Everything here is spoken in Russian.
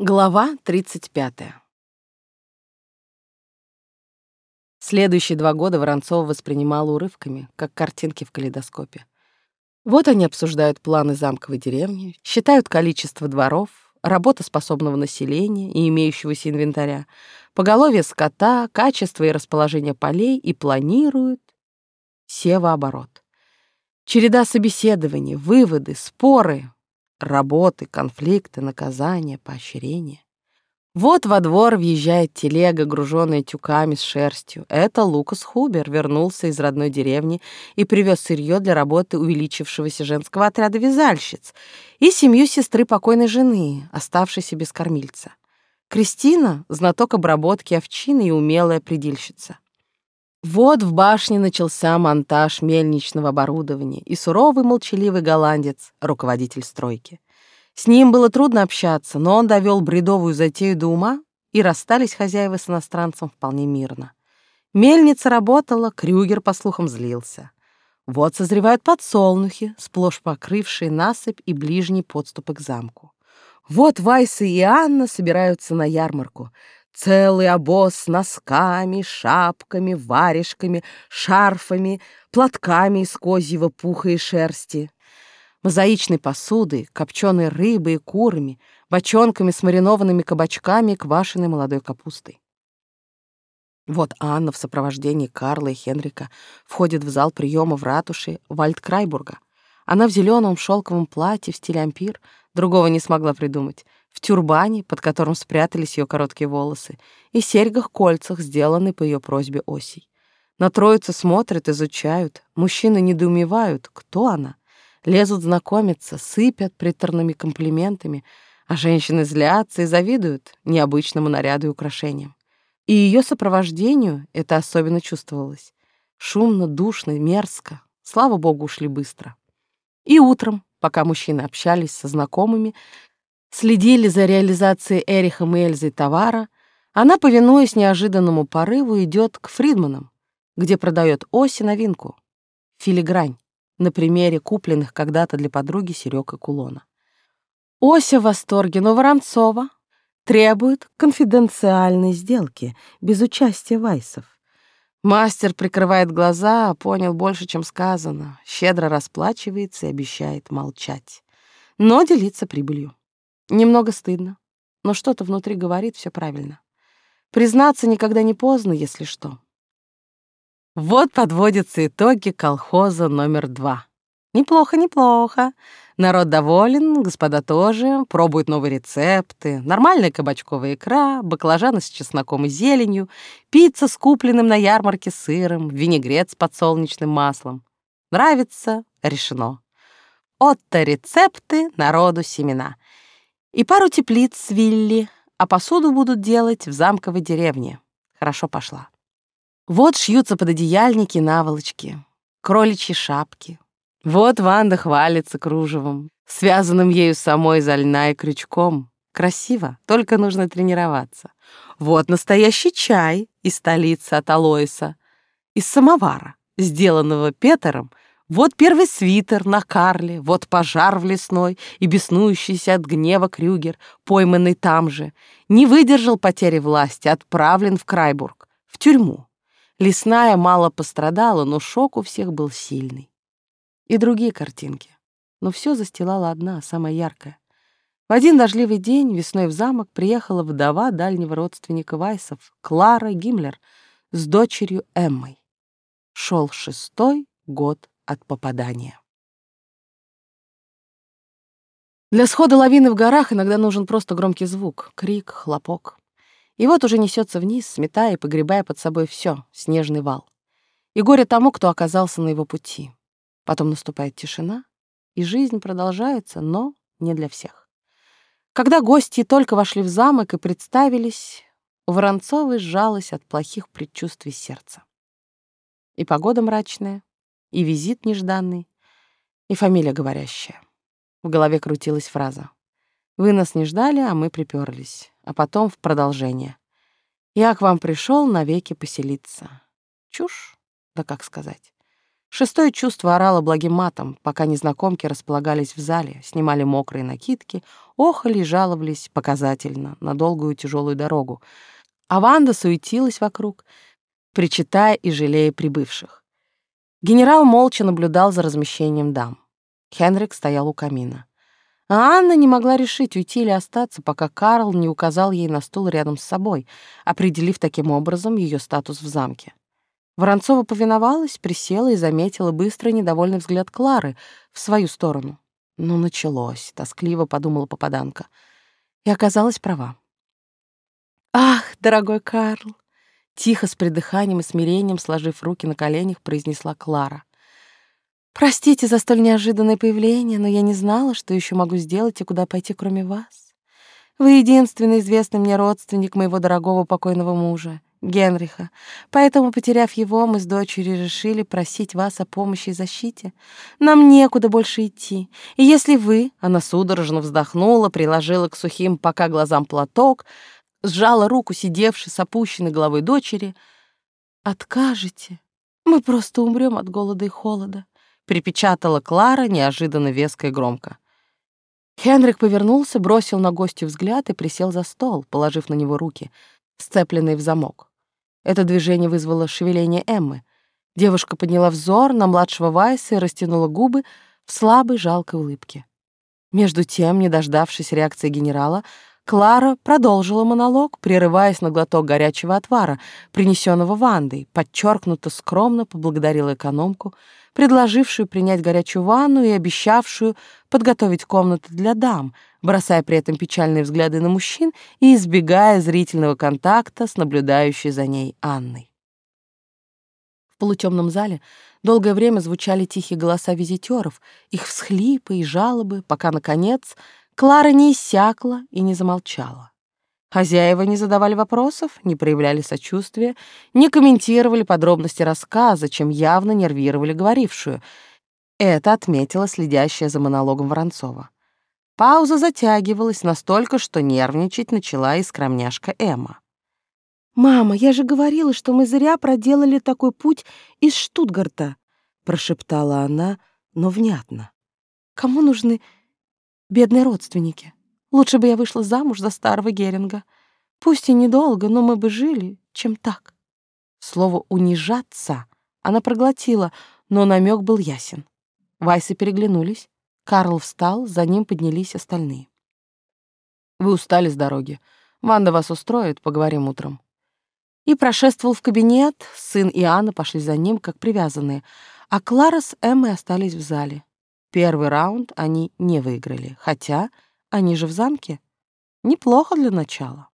Глава 35. Следующие два года Воронцова воспринимала урывками, как картинки в калейдоскопе. Вот они обсуждают планы замковой деревни, считают количество дворов, работоспособного населения и имеющегося инвентаря, поголовье скота, качество и расположение полей и планируют севооборот. Череда собеседований, выводы, споры, работы, конфликты, наказания, поощрения. Вот во двор въезжает телега, груженная тюками с шерстью. Это Лукас Хубер вернулся из родной деревни и привез сырье для работы увеличившегося женского отряда вязальщиц и семью сестры покойной жены, оставшейся без кормильца. Кристина — знаток обработки овчины и умелая предельщица. Вот в башне начался монтаж мельничного оборудования, и суровый молчаливый голландец, руководитель стройки. С ним было трудно общаться, но он довел бредовую затею до ума, и расстались хозяева с иностранцем вполне мирно. Мельница работала, Крюгер, по слухам, злился. Вот созревают подсолнухи, сплошь покрывшие насыпь и ближние подступы к замку. Вот Вайса и Анна собираются на ярмарку. Целый обоз с носками, шапками, варежками, шарфами, платками из козьего пуха и шерсти, мозаичной посудой, копченой рыбой и курами, бочонками с маринованными кабачками и квашеной молодой капустой. Вот Анна в сопровождении Карла и Хенрика входит в зал приема в ратуше Вальдкрайбурга. Она в зеленом шелковом платье в стиле ампир, другого не смогла придумать, в тюрбане, под которым спрятались ее короткие волосы, и серьгах-кольцах, сделанные по ее просьбе осей. На троицу смотрят, изучают, мужчины недоумевают, кто она. Лезут знакомиться, сыпят приторными комплиментами, а женщины злятся и завидуют необычному наряду и украшениям. И ее сопровождению это особенно чувствовалось. Шумно, душно, мерзко. Слава богу, ушли быстро. И утром, пока мужчины общались со знакомыми, следили за реализацией Эрихом и Эльзой товара, она, повинуясь неожиданному порыву, идет к Фридманам, где продает оси новинку — филигрань, на примере купленных когда-то для подруги серёг и кулона. Ося в восторге, но Воронцова требует конфиденциальной сделки, без участия Вайсов. Мастер прикрывает глаза, понял больше, чем сказано, щедро расплачивается и обещает молчать, но делиться прибылью. Немного стыдно, но что-то внутри говорит все правильно. Признаться никогда не поздно, если что. Вот подводятся итоги колхоза номер два. Неплохо, неплохо. Народ доволен, господа тоже, пробуют новые рецепты, нормальная кабачковая икра, баклажаны с чесноком и зеленью, пицца с купленным на ярмарке сыром, винегрет с подсолнечным маслом. Нравится — решено. Отто рецепты, народу семена — и пару теплиц с вилли, а посуду будут делать в замковой деревне. Хорошо пошла. Вот шьются пододеяльники наволочки, кроличьи шапки. Вот Ванда хвалится кружевом, связанным ею самой за льна и крючком. Красиво, только нужно тренироваться. Вот настоящий чай из столицы от Алоиса, из самовара, сделанного Петером — вот первый свитер на Карле, вот пожар в лесной и беснующийся от гнева Крюгер, пойманный там же, не выдержал потери власти, отправлен в Крайбург, в тюрьму. Лесная мало пострадала, но шок у всех был сильный. И другие картинки. Но все застилала одна, самая яркая. В один дождливый день весной в замок приехала вдова дальнего родственника Вайсов, Клара Гиммлер, с дочерью Эммой. Шел шестой год от попадания. Для схода лавины в горах иногда нужен просто громкий звук, крик, хлопок. И вот уже несется вниз, сметая и погребая под собой все, снежный вал. И горе тому, кто оказался на его пути. Потом наступает тишина, и жизнь продолжается, но не для всех. Когда гости только вошли в замок и представились, у Воронцовой сжалось от плохих предчувствий сердца. И погода мрачная, и визит нежданный, и фамилия говорящая. В голове крутилась фраза. «Вы нас не ждали, а мы приперлись». А потом в продолжение. «Я к вам пришел навеки поселиться». Чушь? Да как сказать? Шестое чувство орало благим матом, пока незнакомки располагались в зале, снимали мокрые накидки, охали и жаловались показательно на долгую тяжелую дорогу. А Ванда суетилась вокруг, причитая и жалея прибывших. Генерал молча наблюдал за размещением дам. Хенрик стоял у камина. А Анна не могла решить, уйти или остаться, пока Карл не указал ей на стул рядом с собой, определив таким образом ее статус в замке. Воронцова повиновалась, присела и заметила быстрый недовольный взгляд Клары в свою сторону. «Ну, началось», — тоскливо подумала попаданка. И оказалась права. «Ах, дорогой Карл!» Тихо, с придыханием и смирением, сложив руки на коленях, произнесла Клара. «Простите за столь неожиданное появление, но я не знала, что еще могу сделать и куда пойти, кроме вас. Вы единственный известный мне родственник моего дорогого покойного мужа. Генриха. Поэтому, потеряв его, мы с дочерью решили просить вас о помощи и защите. Нам некуда больше идти. И если вы, она судорожно вздохнула, приложила к сухим пока глазам платок, сжала руку сидевшей с опущенной головой дочери, откажете, мы просто умрем от голода и холода, припечатала Клара неожиданно веско и громко. Хенрик повернулся, бросил на гостю взгляд и присел за стол, положив на него руки, сцепленные в замок. Это движение вызвало шевеление Эммы. Девушка подняла взор на младшего Вайса и растянула губы в слабой жалкой улыбке. Между тем, не дождавшись реакции генерала, Клара продолжила монолог, прерываясь на глоток горячего отвара, принесенного Вандой, подчеркнуто скромно поблагодарила экономку, предложившую принять горячую ванну и обещавшую подготовить комнаты для дам, бросая при этом печальные взгляды на мужчин и избегая зрительного контакта с наблюдающей за ней Анной. В полутемном зале долгое время звучали тихие голоса визитеров, их всхлипы и жалобы, пока, наконец, Клара не иссякла и не замолчала. Хозяева не задавали вопросов, не проявляли сочувствия, не комментировали подробности рассказа, чем явно нервировали говорившую. Это отметила следящая за монологом Воронцова. Пауза затягивалась настолько, что нервничать начала и скромняшка Эмма. «Мама, я же говорила, что мы зря проделали такой путь из Штутгарта», — прошептала она, но внятно. «Кому нужны бедные родственники? Лучше бы я вышла замуж за старого Геринга. Пусть и недолго, но мы бы жили, чем так». Слово «унижаться» она проглотила, но намек был ясен. Вайсы переглянулись. Карл встал, за ним поднялись остальные. «Вы устали с дороги. Ванда вас устроит, поговорим утром». И прошествовал в кабинет, сын и Анна пошли за ним, как привязанные, а Клара с Эммой остались в зале. Первый раунд они не выиграли, хотя они же в замке. Неплохо для начала.